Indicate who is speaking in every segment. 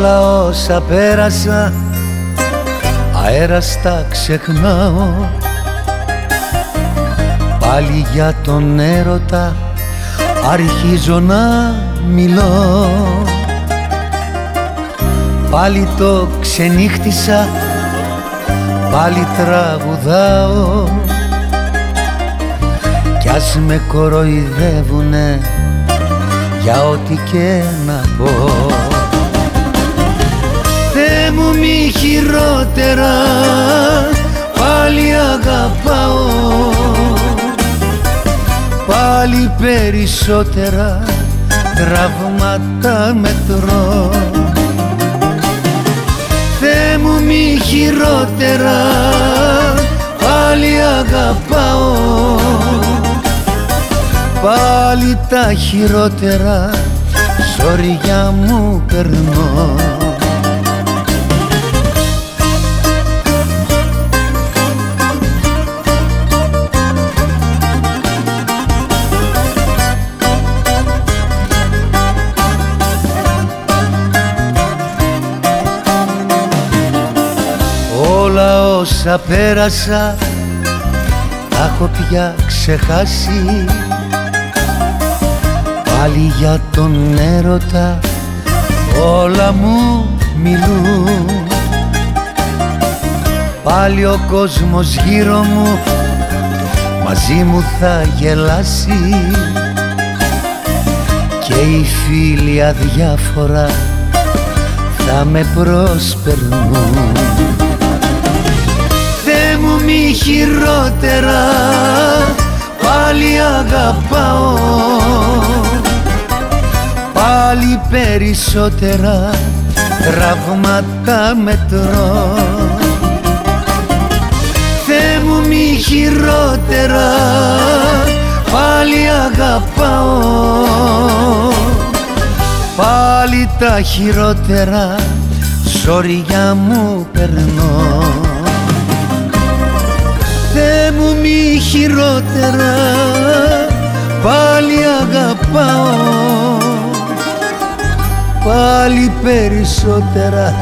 Speaker 1: Όλα όσα πέρασα αέραστα ξεχνάω. Πάλι για τον έρωτα αρχίζω να μιλώ. Πάλι το ξενύχτησα, πάλι τραγουδάω. Κι ας με κοροϊδεύουνε για ό,τι και να πω Θε μου μη χειρότερα, πάλι αγαπάω. Πάλι περισσότερα τραύματα μετρώ. Θεέ μου μη χειρότερα πάλι αγαπάω. Πάλι τα χειρότερα σωριά μου περνώ όσα πέρασα τα έχω πια ξεχάσει. Πάλι για τον έρωτα όλα μου μιλούν. Πάλι ο κόσμος γύρω μου μαζί μου θα γελάσει. Και οι φίλοι αδιάφορα θα με προσπερνούν Θε μου μη χειρότερα. Πάλι αγαπάω. Πάλι περισσότερα τραύματα μετρώ. Θε μου μη χειρότερα. Πάλι αγαπάω. Πάλι τα χειρότερα σωριά μου περνώ χειρότερα. Πάλι αγαπάω. Πάλι περισσότερα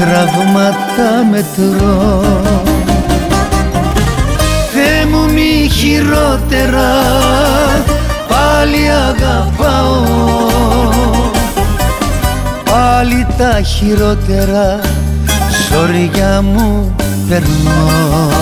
Speaker 1: τραύματα μετρώ. Θε μου μη χειρότερα. Πάλι αγαπάω. Πάλι τα χειρότερα. Σωριά μου περνώ